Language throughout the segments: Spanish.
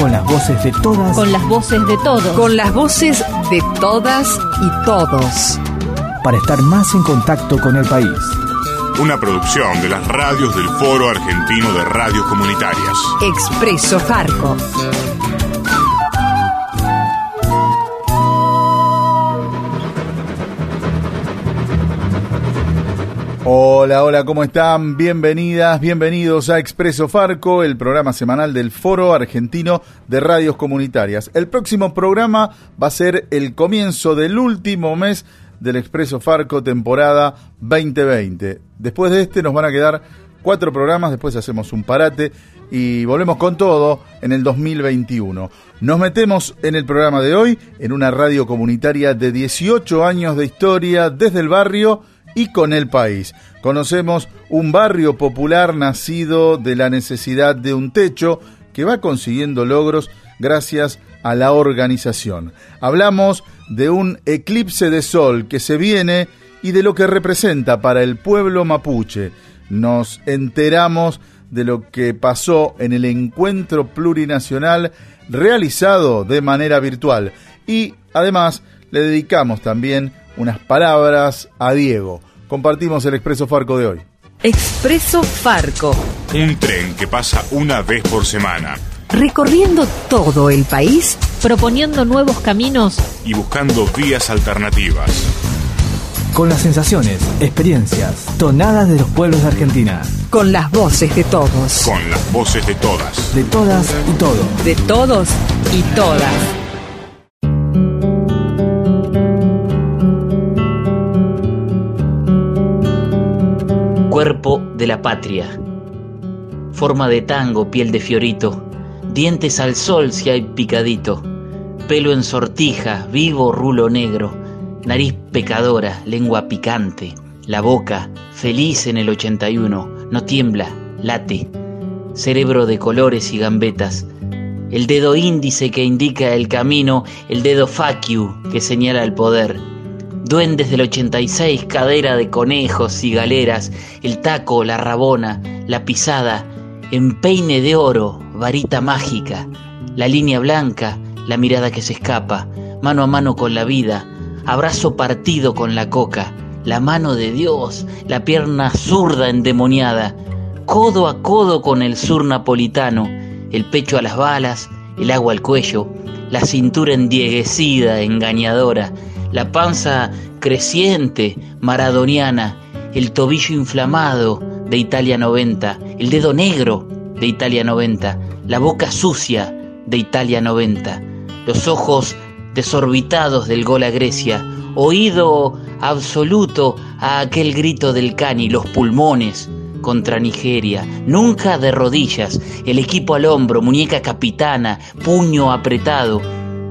Con las voces de todas. con las voces de todos. Con las voces de todas y todos. Para estar más en contacto con el país. Una producción de las radios del Foro Argentino de Radios Comunitarias. Expreso Farco. Hola, hola, ¿cómo están? Bienvenidas, bienvenidos a Expreso Farco, el programa semanal del Foro Argentino de Radios Comunitarias. El próximo programa va a ser el comienzo del último mes del Expreso Farco temporada 2020. Después de este nos van a quedar cuatro programas, después hacemos un parate y volvemos con todo en el 2021. Nos metemos en el programa de hoy en una radio comunitaria de 18 años de historia desde el barrio y con el país. Conocemos un barrio popular nacido de la necesidad de un techo que va consiguiendo logros gracias a la organización. Hablamos de un eclipse de sol que se viene y de lo que representa para el pueblo mapuche. Nos enteramos de lo que pasó en el encuentro plurinacional realizado de manera virtual y además le dedicamos también unas palabras a Diego. Compartimos el Expreso Farco de hoy. Expreso Farco. Un tren que pasa una vez por semana Recorriendo todo el país proponiendo nuevos caminos y buscando vías alternativas. Con las sensaciones, experiencias, tonadas de los pueblos de Argentina. con las voces de todos. Con las voces de todas. De todas y todos. De todos y todas. Cuerpo de la patria. Forma de tango, piel de fiorito. Dientes al sol si hay picadito. Pelo en sortija, vivo rulo negro. Nariz pecadora, lengua picante. La boca, feliz en el 81. No tiembla, late. Cerebro de colores y gambetas. El dedo índice que indica el camino. El dedo faciu que señala el poder. Duendes del 86, cadera de conejos y galeras, el taco, la rabona, la pisada, empeine de oro, varita mágica, la línea blanca, la mirada que se escapa, mano a mano con la vida, abrazo partido con la coca, la mano de Dios, la pierna zurda endemoniada, codo a codo con el sur napolitano, el pecho a las balas, el agua al cuello, la cintura endieguecida, engañadora, la panza creciente, maradoniana, el tobillo inflamado de Italia 90, el dedo negro de Italia 90, la boca sucia de Italia 90, los ojos desorbitados del gol a Grecia, oído absoluto a aquel grito del Cani, los pulmones contra Nigeria, nunca de rodillas, el equipo al hombro, muñeca capitana, puño apretado,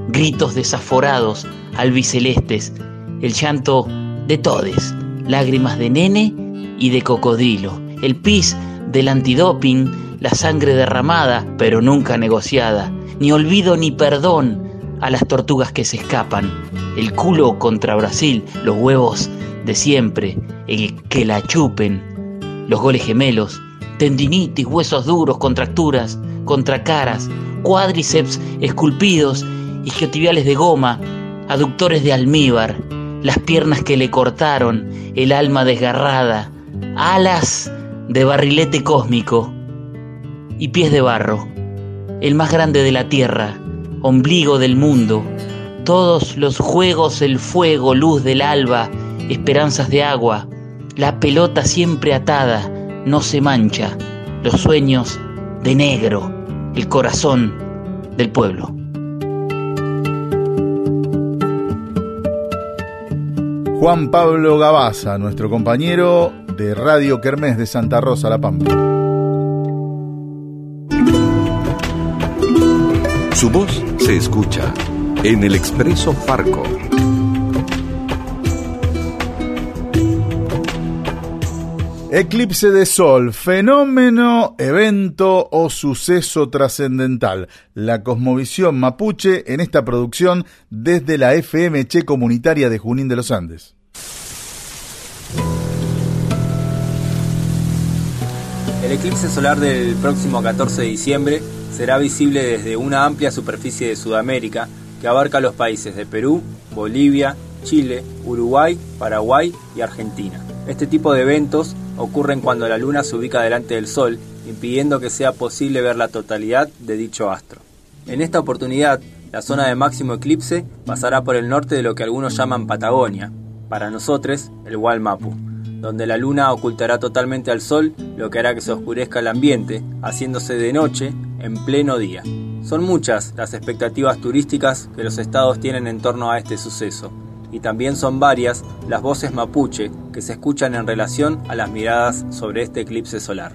gritos desaforados, albicelestes, el llanto de todes, lágrimas de nene y de cocodrilo, el pis del antidoping, la sangre derramada, pero nunca negociada, ni olvido ni perdón a las tortugas que se escapan, el culo contra Brasil, los huevos de siempre, el que la chupen, los goles gemelos, tendinitis, huesos duros, contracturas, contracaras, cuádriceps esculpidos, isquiotibiales de goma, aductores de almíbar, las piernas que le cortaron, el alma desgarrada, alas de barrilete cósmico y pies de barro, el más grande de la tierra, ombligo del mundo, todos los juegos, el fuego, luz del alba, esperanzas de agua, la pelota siempre atada, no se mancha, los sueños de negro, el corazón del pueblo. Juan Pablo Gabaza, nuestro compañero de Radio Kermés de Santa Rosa, La Pampa. Su voz se escucha. en el Expreso Farco. Eclipse de Sol, fenómeno, evento o suceso trascendental. La cosmovisión mapuche en esta producción desde la FMC comunitaria de Junín de los Andes. El eclipse solar del próximo 14 de diciembre será visible desde una amplia superficie de Sudamérica que abarca los países de Perú, Bolivia, Chile, Uruguay, Paraguay y Argentina. Este tipo de eventos ocurren cuando la luna se ubica delante del Sol, impidiendo que sea posible ver la totalidad de dicho astro. En esta oportunidad, la zona de máximo eclipse pasará por el norte de lo que algunos llaman Patagonia, para nosotros el Walmapu, donde la luna ocultará totalmente al Sol, lo que hará que se oscurezca el ambiente, haciéndose de noche en pleno día. Son muchas las expectativas turísticas que los estados tienen en torno a este suceso, y también son varias las voces mapuche que se escuchan en relación a las miradas sobre este eclipse solar.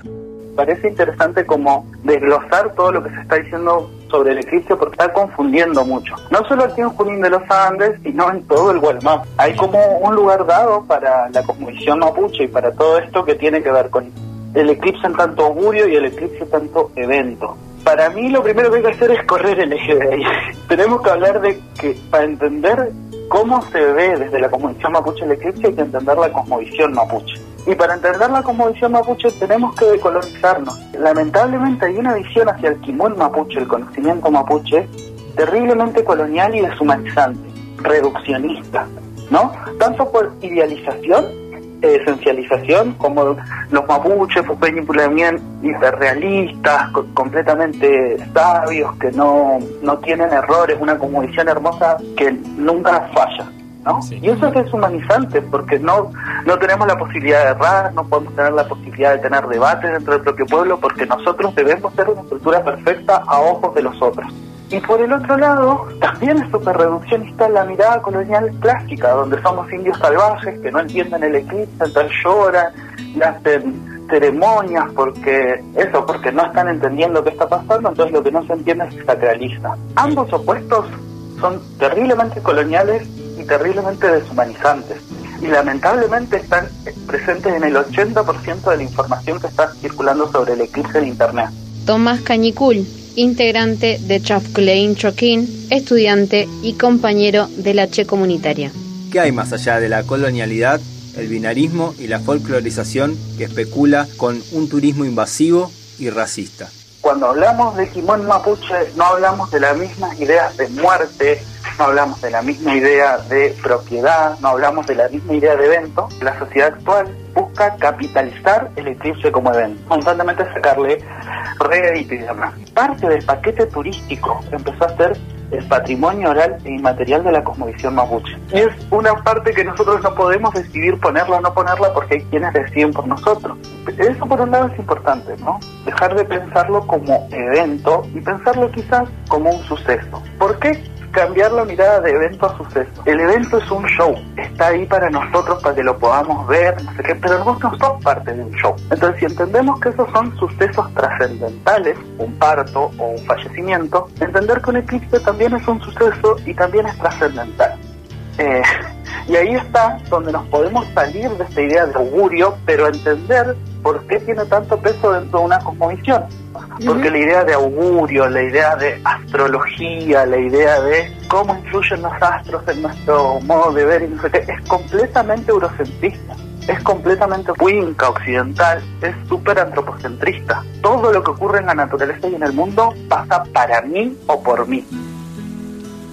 Parece interesante como desglosar todo lo que se está diciendo sobre el eclipse porque está confundiendo mucho. No solo aquí en Junín de los Andes, sino en todo el Gualmap. Hay como un lugar dado para la cosmovisión mapuche y para todo esto que tiene que ver con el eclipse en tanto augurio y el eclipse en tanto evento. Para mí lo primero que hay que hacer es correr el eje de ahí. Tenemos que hablar de que para entender cómo se ve desde la cosmovisión mapuche el eclipse hay que entender la cosmovisión mapuche. Y para entender la cosmovisión mapuche tenemos que decolonizarnos. Lamentablemente hay una visión hacia el kimón mapuche, el conocimiento mapuche, terriblemente colonial y deshumanizante, reduccionista, ¿no? Tanto por idealización, esencialización, como los mapuches, también hiperrealistas, completamente sabios, que no, no tienen errores, una cosmovisión hermosa que nunca falla. Y eso es deshumanizante porque no, no tenemos la posibilidad de errar, no podemos tener la posibilidad de tener debates dentro del propio pueblo porque nosotros debemos ser una cultura perfecta a ojos de los otros. Y por el otro lado, también es súper reduccionista la mirada colonial clásica, donde somos indios salvajes que no entienden el eclipse, entonces lloran hacen ceremonias porque eso, porque no están entendiendo qué está pasando, entonces lo que no se entiende es sacralista. Ambos opuestos son terriblemente coloniales y terriblemente deshumanizantes. Y lamentablemente están presentes en el 80% de la información que está circulando sobre el eclipse en Internet. Tomás Cañicul, integrante de Chafklein Choquín, estudiante y compañero de la Che Comunitaria. ¿Qué hay más allá de la colonialidad, el binarismo y la folclorización que especula con un turismo invasivo y racista? Cuando hablamos de Kimón Mapuche no hablamos de las mismas ideas de muerte, no hablamos de la misma idea de propiedad, no hablamos de la misma idea de evento. La sociedad actual busca capitalizar el eclipse como evento, constantemente sacarle rédito y demás. Parte del paquete turístico empezó a ser el patrimonio oral e inmaterial de la cosmovisión mapuche. Es una parte que nosotros no podemos decidir ponerla o no ponerla porque hay quienes deciden por nosotros. Eso por un lado es importante, ¿no? Dejar de pensarlo como evento y pensarlo quizás como un suceso. ¿Por qué? Cambiar la mirada de evento a suceso. El evento es un show, está ahí para nosotros, para que lo podamos ver, no sé qué, pero nosotros no somos parte de un show. Entonces, si entendemos que esos son sucesos trascendentales, un parto o un fallecimiento, entender que un eclipse también es un suceso y también es trascendental. Eh, y ahí está donde nos podemos salir de esta idea de augurio, pero entender por qué tiene tanto peso dentro de una cosmovisión porque la idea de augurio, la idea de astrología, la idea de cómo influyen los astros en nuestro modo de ver y no sé qué, es completamente eurocentrista. Es completamente winca occidental, es súper antropocentrista. Todo lo que ocurre en la naturaleza y en el mundo pasa para mí o por mí.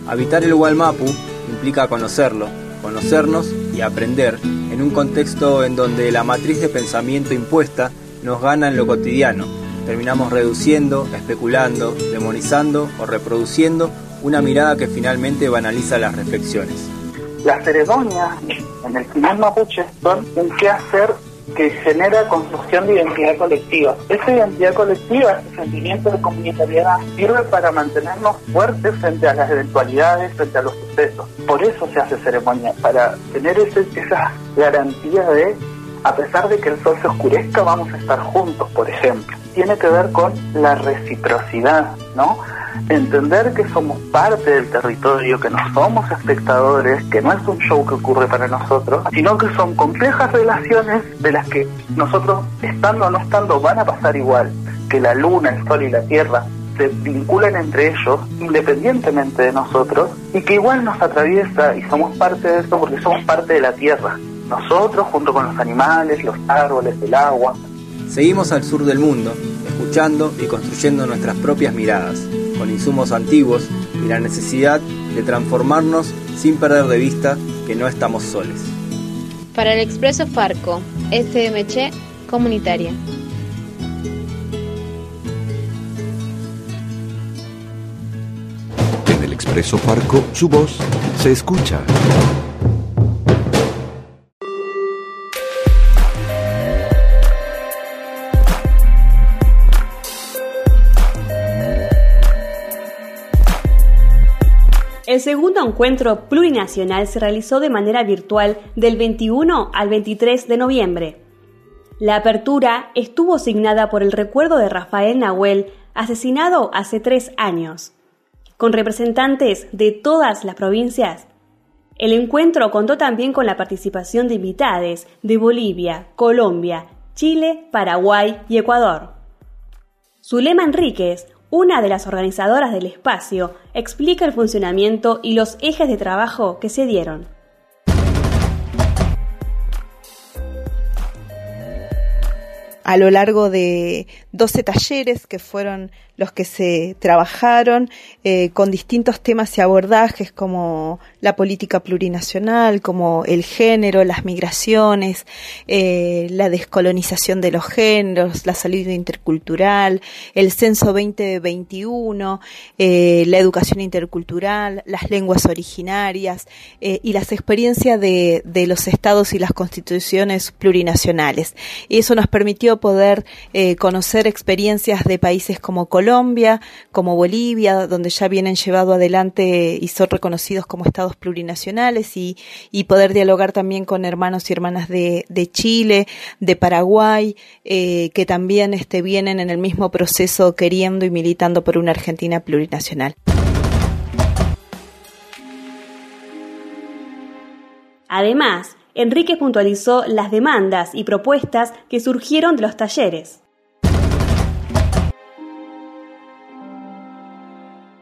Habitar el Walmapu implica conocerlo, conocernos y aprender en un contexto en donde la matriz de pensamiento impuesta nos gana en lo cotidiano terminamos reduciendo, especulando, demonizando o reproduciendo una mirada que finalmente banaliza las reflexiones. Las ceremonias en el final mapuche son un quehacer que genera construcción de identidad colectiva. Esa identidad colectiva, ese sentimiento de comunitariedad, sirve para mantenernos fuertes frente a las eventualidades, frente a los sucesos. Por eso se hace ceremonia, para tener ese, esa garantía de, a pesar de que el sol se oscurezca, vamos a estar juntos, por ejemplo tiene que ver con la reciprocidad, ¿no? Entender que somos parte del territorio, que no somos espectadores, que no es un show que ocurre para nosotros, sino que son complejas relaciones de las que nosotros, estando o no estando, van a pasar igual, que la luna, el sol y la tierra se vinculan entre ellos independientemente de nosotros y que igual nos atraviesa y somos parte de eso porque somos parte de la tierra. Nosotros junto con los animales, los árboles, el agua. Seguimos al sur del mundo, escuchando y construyendo nuestras propias miradas, con insumos antiguos y la necesidad de transformarnos sin perder de vista que no estamos soles. Para el Expreso Farco, SMC Comunitaria. En el Expreso Farco, su voz se escucha. Segundo encuentro plurinacional se realizó de manera virtual del 21 al 23 de noviembre. La apertura estuvo asignada por el recuerdo de Rafael Nahuel, asesinado hace tres años. Con representantes de todas las provincias, el encuentro contó también con la participación de invitades de Bolivia, Colombia, Chile, Paraguay y Ecuador. Zulema Enríquez, una de las organizadoras del espacio, explica el funcionamiento y los ejes de trabajo que se dieron. A lo largo de 12 talleres que fueron los que se trabajaron eh, con distintos temas y abordajes como la política plurinacional, como el género, las migraciones, eh, la descolonización de los géneros, la salida intercultural, el censo 2021, eh, la educación intercultural, las lenguas originarias y las experiencias de, los estados y las constituciones plurinacionales. Y eso nos permitió poder conocer experiencias de países como Colombia, como Bolivia, donde ya vienen llevado adelante y son reconocidos como estados plurinacionales y, poder dialogar también con hermanos y hermanas de, de Chile, de Paraguay, eh, que también este, vienen en el mismo proceso queriendo y militando por una Argentina plurinacional. Además, Enrique puntualizó las demandas y propuestas que surgieron de los talleres.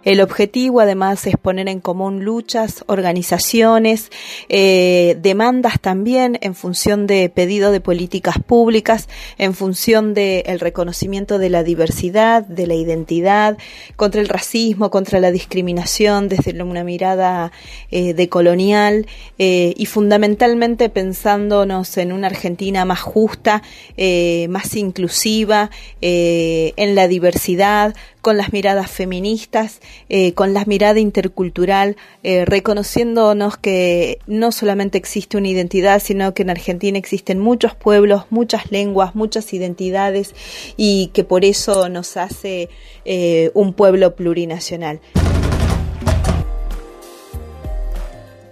El objetivo además es poner en común luchas, organizaciones, eh, demandas también en función de pedido de políticas públicas, en función del el reconocimiento de la diversidad, de la identidad, contra el racismo, contra la discriminación desde una mirada eh, decolonial eh, y fundamentalmente pensándonos en una Argentina más justa, eh, más inclusiva, eh, en la diversidad, con las miradas feministas, eh, con la mirada intercultural, eh, reconociéndonos que no solamente existe una identidad, sino que en Argentina existen muchos pueblos, muchas lenguas, muchas identidades y que por eso nos hace eh, un pueblo plurinacional.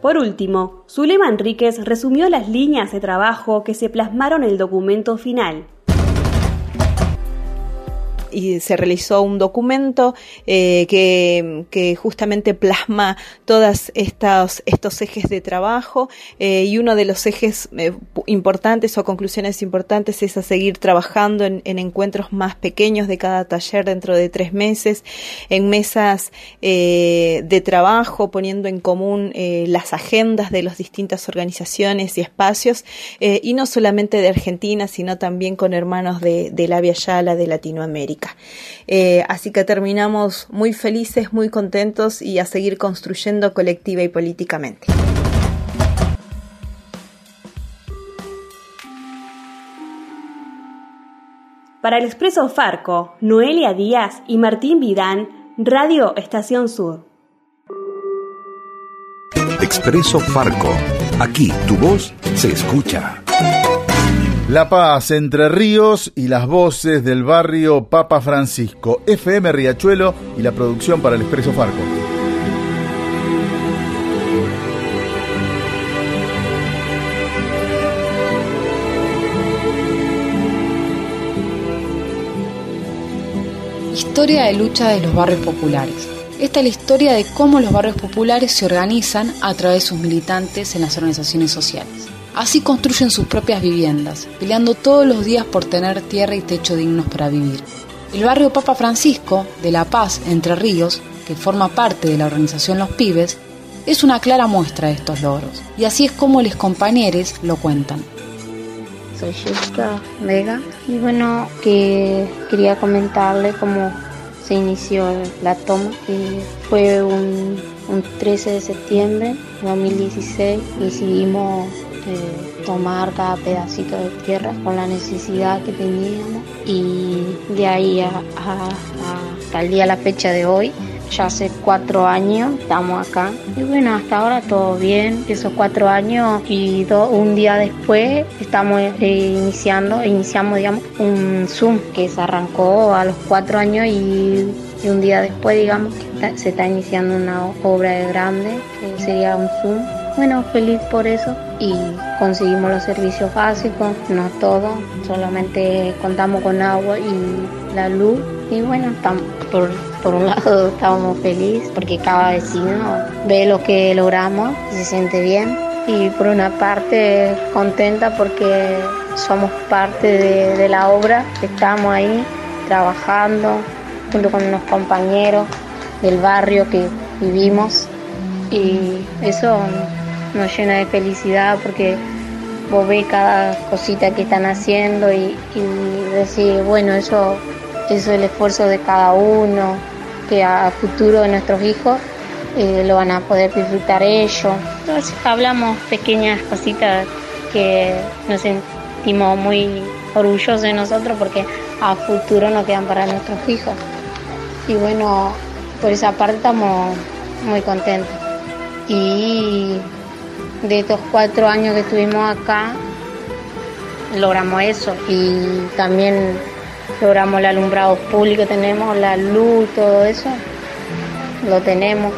Por último, Zulema Enríquez resumió las líneas de trabajo que se plasmaron en el documento final y se realizó un documento eh, que, que, justamente plasma todos estos, estos ejes de trabajo eh, y uno de los ejes eh, importantes o conclusiones importantes es a seguir trabajando en, en, encuentros más pequeños de cada taller dentro de tres meses, en mesas eh, de trabajo, poniendo en común eh, las agendas de las distintas organizaciones y espacios, y no solamente de Argentina, sino también con hermanos de, de la Via Yala de Latinoamérica. Eh, así que terminamos muy felices, muy contentos y a seguir construyendo colectiva y políticamente. Para el Expreso Farco, Noelia Díaz y Martín Vidán, Radio Estación Sur. Expreso Farco. Aquí tu voz se escucha. La Paz, Entre Ríos y las voces del barrio Papa Francisco, FM Riachuelo y la producción para el Expreso Farco. Historia de lucha de los barrios populares. Esta es la historia de cómo los barrios populares se organizan a través de sus militantes en las organizaciones sociales. Así construyen sus propias viviendas, peleando todos los días por tener tierra y techo dignos para vivir. El barrio Papa Francisco, de La Paz, Entre Ríos, que forma parte de la organización Los Pibes, es una clara muestra de estos logros, y así es como los compañeros lo cuentan. Soy Jessica Vega y bueno, que quería comentarle cómo se inició la toma. Y fue un, 13 de septiembre de 2016, decidimos tomar cada pedacito de tierra con la necesidad que teníamos. Y de ahí hasta el día, la fecha de hoy, ya hace cuatro años estamos acá. Y bueno hasta ahora todo bien esos cuatro años y un día después estamos eh, iniciando iniciamos digamos un zoom que se arrancó a los cuatro años y, un día después digamos se está iniciando una obra grande que sería un zoom bueno feliz por eso. Y conseguimos los servicios básicos no todo solamente contamos con agua y la luz. Y bueno por por un lado estamos felices porque cada vecino ve lo que logramos y se siente bien. Y por una parte contenta porque somos parte de, la obra, estamos ahí trabajando junto con unos compañeros del barrio que vivimos. Y eso nos llena de felicidad porque vos ves cada cosita que están haciendo y, y decir, bueno, eso eso es el esfuerzo de cada uno, que a futuro de nuestros hijos eh, lo van a poder disfrutar ellos. Entonces hablamos pequeñas cositas que nos sentimos muy orgullosos de nosotros porque a futuro nos quedan para nuestros hijos. Y bueno, por esa parte estamos muy contentos. Y de estos cuatro años que estuvimos acá, logramos eso. Y también logramos el alumbrado público, tenemos la luz, todo eso, lo tenemos.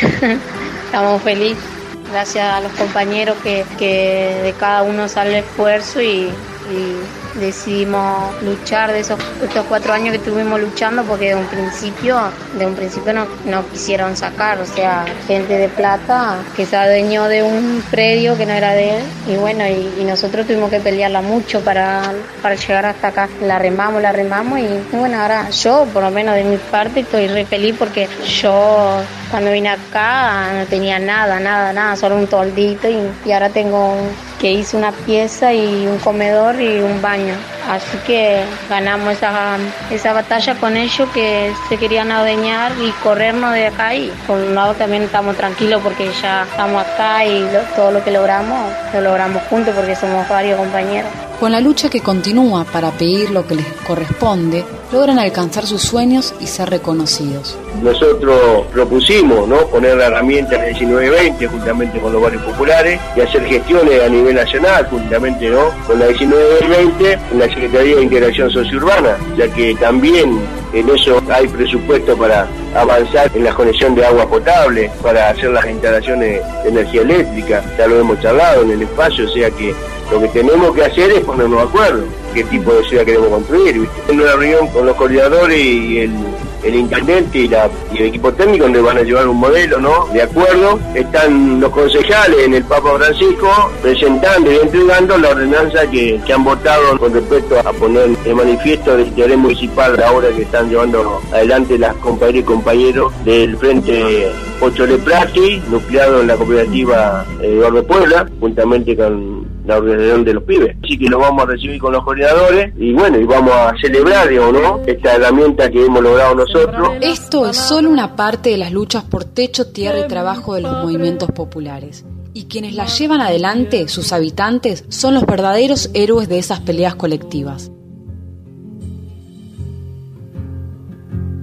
Estamos felices, gracias a los compañeros que, que de cada uno sale esfuerzo y, y decidimos luchar de esos estos cuatro años que estuvimos luchando porque de un principio de un principio no, no quisieron sacar o sea gente de plata que se adueñó de un predio que no era de él y bueno y, nosotros tuvimos que pelearla mucho para, para llegar hasta acá. La remamos la remamos y, bueno ahora yo por lo menos de mi parte estoy re feliz porque yo cuando vine acá no tenía nada nada nada solo un toldito y, y ahora tengo que hice una pieza y un comedor y un baño. Así que ganamos esa, esa batalla con ellos que se querían adueñar y corrernos de acá y por un lado también estamos tranquilos porque ya estamos acá y todo lo que logramos lo logramos juntos porque somos varios compañeros. Con la lucha que continúa para pedir lo que les corresponde, logran alcanzar sus sueños y ser reconocidos. Nosotros propusimos ¿no? poner la herramienta en el 1920 juntamente con los barrios populares y hacer gestiones a nivel nacional juntamente ¿no? con la 1920 en la Secretaría de Integración Sociourbana, ya que también en eso hay presupuesto para avanzar en la conexión de agua potable, para hacer las instalaciones de energía eléctrica, ya lo hemos charlado en el espacio, o sea que lo que tenemos que hacer es ponernos de acuerdo qué tipo de ciudad queremos construir. En una reunión con los coordinadores y el, intendente y, el equipo técnico donde van a llevar un modelo, ¿no? De acuerdo, están los concejales en el Papa Francisco presentando y entregando la ordenanza que, han votado con respecto a poner el manifiesto de interés municipal ahora que están llevando adelante las compañeras y compañeros del Frente Ocho Leprati, nucleado en la cooperativa Eduardo Puebla, juntamente con la organización de los pibes. Así que lo vamos a recibir con los coordinadores y bueno, y vamos a celebrar, o ¿no? Esta herramienta que hemos logrado nosotros. Esto es solo una parte de las luchas por techo, tierra y trabajo de los movimientos populares. Y quienes las llevan adelante, sus habitantes, son los verdaderos héroes de esas peleas colectivas.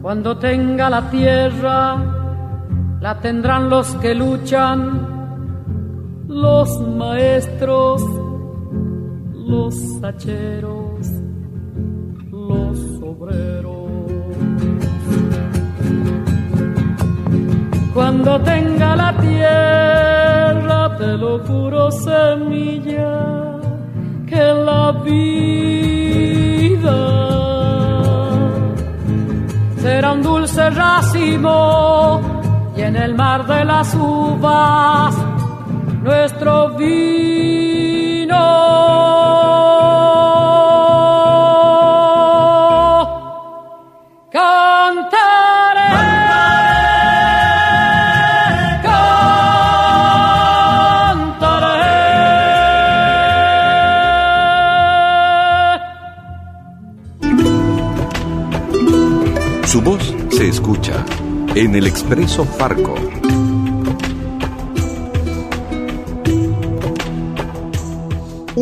Cuando tenga la tierra, la tendrán los que luchan los maestros, los hacheros, los obreros. Cuando tenga la tierra, te lo juro, semilla, que la vida un dulce racimo y en el mar de las uvas nuestro vino. Cantaré. Su voz se escucha en el Expreso Farco.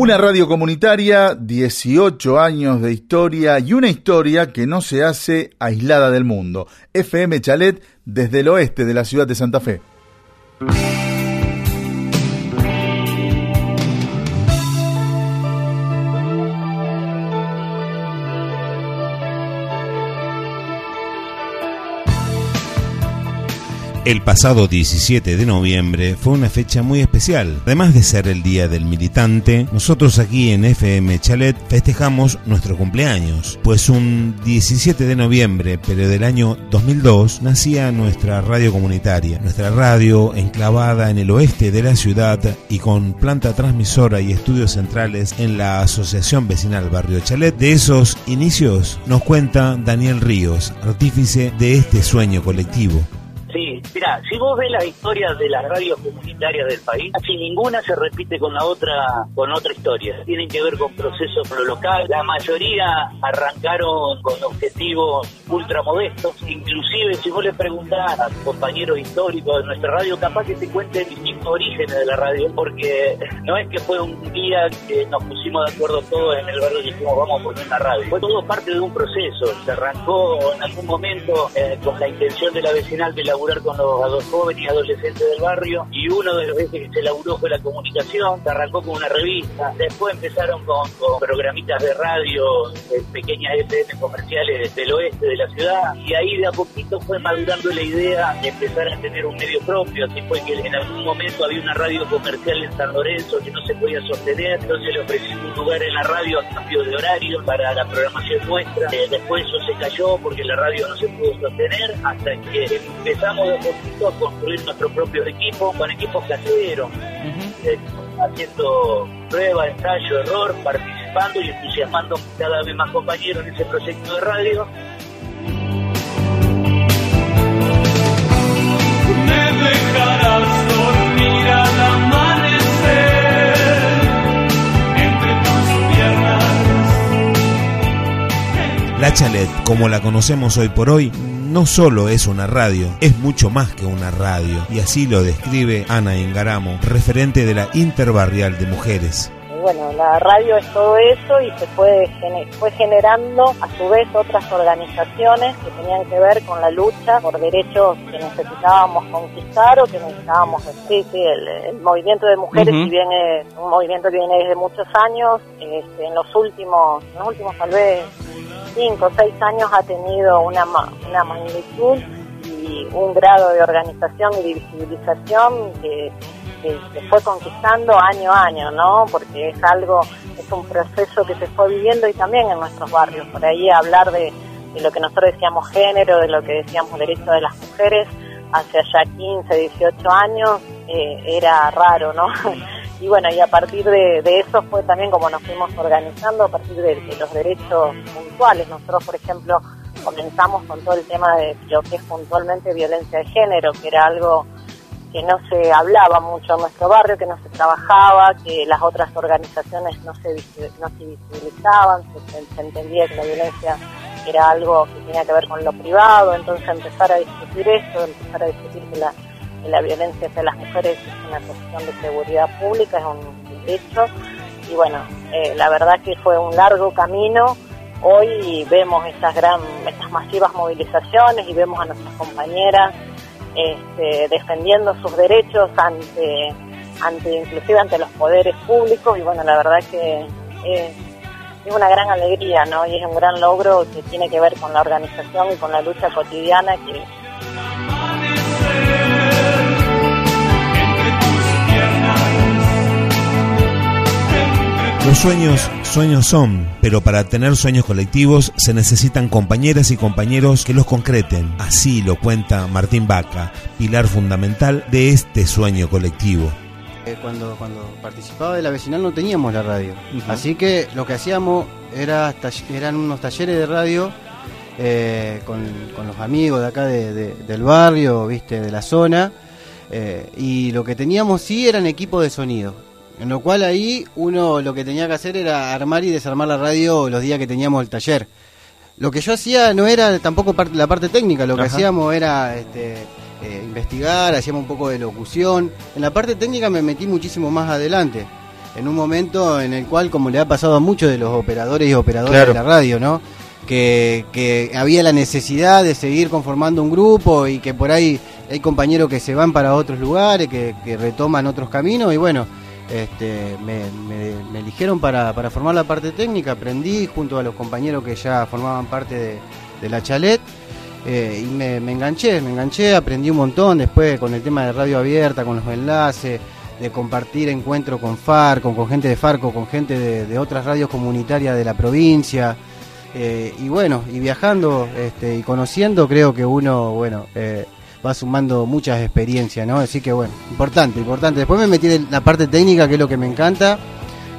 Una radio comunitaria, 18 años de historia y una historia que no se hace aislada del mundo. FM Chalet desde el oeste de la ciudad de Santa Fe. El pasado 17 de noviembre fue una fecha muy especial. Además de ser el Día del Militante, nosotros aquí en FM Chalet festejamos nuestro cumpleaños, pues un 17 de noviembre, pero del año 2002, nacía nuestra radio comunitaria. Nuestra radio enclavada en el oeste de la ciudad y con planta transmisora y estudios centrales en la Asociación Vecinal Barrio Chalet. De esos inicios nos cuenta Daniel Ríos, artífice de este sueño colectivo. Sí, mira, si vos ves las historias de las radios comunitarias del país, casi ninguna se repite con la otra, con otra historia. Tienen que ver con procesos pro local. La mayoría arrancaron con objetivos ultra modestos. Inclusive, si vos le preguntás a compañeros históricos de nuestra radio, capaz que te cuenten distintos orígenes de la radio, porque no es que fue un día que nos pusimos de acuerdo todos en el barrio y dijimos vamos a poner una radio. Fue todo parte de un proceso. Se arrancó en algún momento eh, con la intención de la vecinal de laburar con los jóvenes y adolescentes del barrio y uno de los ejes que se laburó fue la comunicación, se arrancó con una revista, después empezaron con, con programitas de radio, eh, pequeñas FM comerciales del oeste de la ciudad y ahí de a poquito fue madurando la idea de empezar a tener un medio propio, así fue que en algún momento había una radio comercial en San Lorenzo que no se podía sostener, entonces le ofrecimos un lugar en la radio a cambio de horario para la programación nuestra, Eh, después eso se cayó porque la radio no se pudo sostener hasta que empezamos de a poquito a construir nuestros propios equipos con equipos caseros, eh, haciendo prueba, ensayo, error, participando y entusiasmando cada vez más compañeros en ese proyecto de radio. Me dejarás dormir al amanecer entre tus piernas. La Chalet, como la conocemos hoy por hoy, no solo es una radio, es mucho más que una radio. Y así lo describe Ana Ingaramo, referente de la Interbarrial de Mujeres. Y bueno, la radio es todo eso y se fue, fue generando a su vez otras organizaciones que tenían que ver con la lucha por derechos que necesitábamos conquistar o que necesitábamos. Sí, sí, el, el movimiento de mujeres, si bien es un movimiento que viene desde muchos años, este, en los últimos, en los últimos tal vez cinco o seis años ha tenido una, una magnitud y un grado de organización y de visibilización que, que se fue conquistando año a año, ¿no? Porque es algo, es un proceso que se fue viviendo y también en nuestros barrios. Por ahí hablar de, de lo que nosotros decíamos género, de lo que decíamos derecho de las mujeres, hace ya 15, 18 años, eh, era raro, ¿no? Y bueno, y a partir de, de eso fue también como nos fuimos organizando, a partir de, los derechos puntuales. Nosotros, por ejemplo, comenzamos con todo el tema de lo que es puntualmente violencia de género, que era algo que no se hablaba mucho en nuestro barrio, que no se trabajaba, que las otras organizaciones no se, no se visibilizaban, se, se entendía que la violencia era algo que tenía que ver con lo privado, entonces empezar a discutir esto, empezar a discutir que la, la violencia hacia las mujeres es una cuestión de seguridad pública, es un derecho, y bueno, eh, la verdad que fue un largo camino, hoy vemos estas gran, estas masivas movilizaciones y vemos a nuestras compañeras este, defendiendo sus derechos ante, ante inclusive ante los poderes públicos. Y bueno la verdad que es, es una gran alegría no y es un gran logro que tiene que ver con la organización y con la lucha cotidiana que Los sueños, sueños son, pero para tener sueños colectivos se necesitan compañeras y compañeros que los concreten. Así lo cuenta Martín Vaca, pilar fundamental de este sueño colectivo. Eh, Cuando, cuando participaba de la vecinal no teníamos la radio. Así que lo que hacíamos era, eran unos talleres de radio eh, con, con los amigos de acá de- de- del barrio, viste, de la zona. eh, y lo que teníamos sí eran equipos de sonido. En lo cual ahí uno lo que tenía que hacer era armar y desarmar la radio los días que teníamos el taller. Lo que yo hacía no era tampoco parte- la parte técnica, lo que Ajá. hacíamos era este, eh, investigar, hacíamos un poco de locución. En la parte técnica me metí muchísimo más adelante, en un momento en el cual, como le ha pasado a muchos de los operadores y operadoras Claro. de la radio, ¿no? Que, que había la necesidad de seguir conformando un grupo y que por ahí hay compañeros que se van para otros lugares, que, que retoman otros caminos y bueno, este, me, me- eligieron para, formar la parte técnica, aprendí junto a los compañeros que ya formaban parte de, la chalet eh, y me, enganché, me enganché, aprendí un montón después con el tema de radio abierta, con los enlaces, de compartir encuentros con Farco, con gente de Farco, con gente de, de otras radios comunitarias de la provincia. eh, y bueno, y viajando este, y conociendo, creo que uno, bueno, eh, va sumando muchas experiencias, ¿no? Así que bueno, importante, importante. Después me metí en la parte técnica, que es lo que me encanta,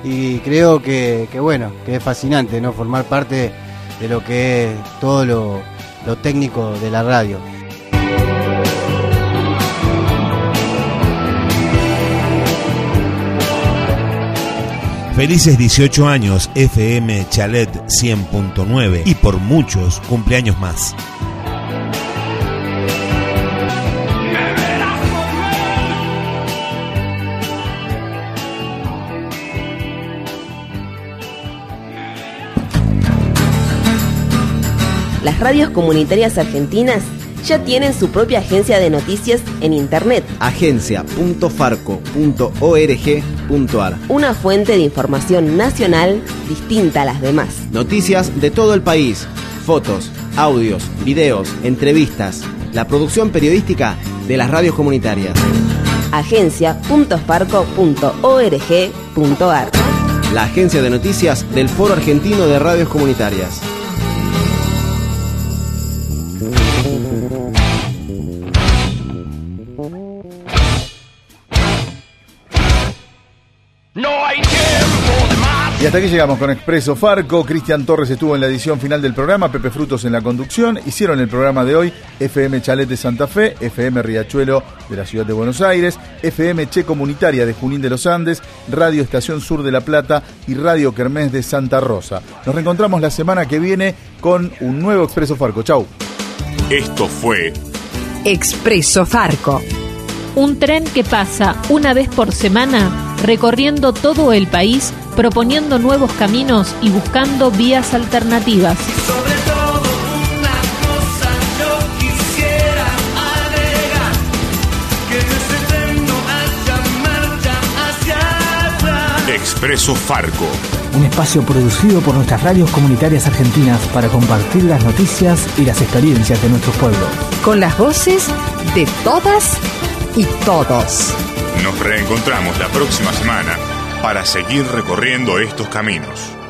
y creo que, bueno, que es fascinante, ¿no? Formar parte de lo que es todo lo, lo técnico de la radio. Felices 18 años FM Chalet 100.9 y por muchos cumpleaños más. Las radios comunitarias argentinas ya tienen su propia agencia de noticias en Internet, agencia.farco.org.ar una fuente de información nacional distinta a las demás. Noticias de todo el país, fotos, audios, videos, entrevistas, la producción periodística de las radios comunitarias. agencia.farco.org.ar La agencia de noticias del Foro Argentino de Radios Comunitarias. Hasta aquí llegamos con Expreso Farco. Cristian Torres estuvo en la edición final del programa, Pepe Frutos en la conducción. Hicieron el programa de hoy FM Chalet de Santa Fe, FM Riachuelo de la ciudad de Buenos Aires, FM Che Comunitaria de Junín de los Andes, Radio Estación Sur de La Plata y Radio Kermés de Santa Rosa. Nos reencontramos la semana que viene con un nuevo Expreso Farco. Chau. Esto fue Expreso Farco. Un tren que pasa una vez por semana recorriendo todo el país, proponiendo nuevos caminos y buscando vías alternativas. quisiera agregar que ese tren no haya marcha hacia atrás. Expreso Farco. Un espacio producido por nuestras radios comunitarias argentinas para compartir las noticias y las experiencias de nuestros pueblos. Con las voces de todas y todos. Nos reencontramos la próxima semana para seguir recorriendo estos caminos.